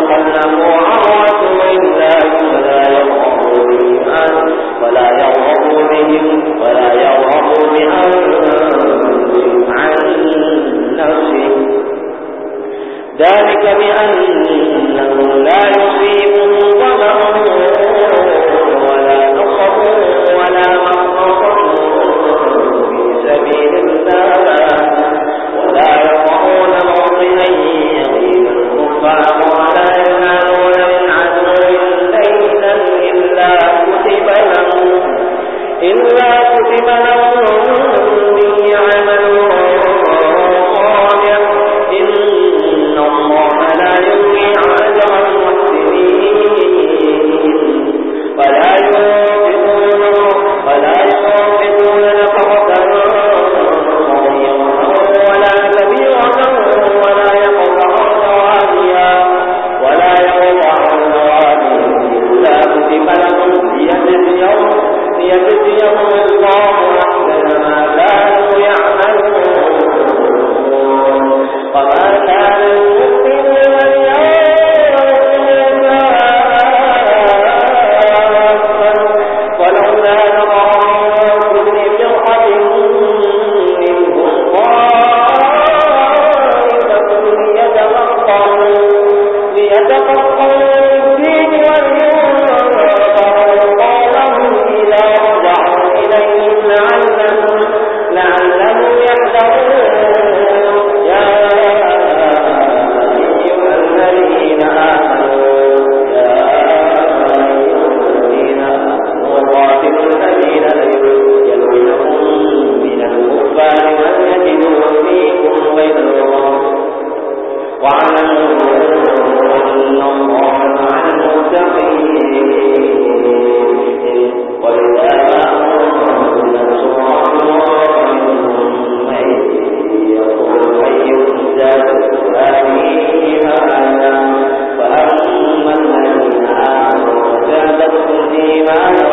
تتكلم عن رسول الله ولا يرغب بهم وَمَنَ إيمانا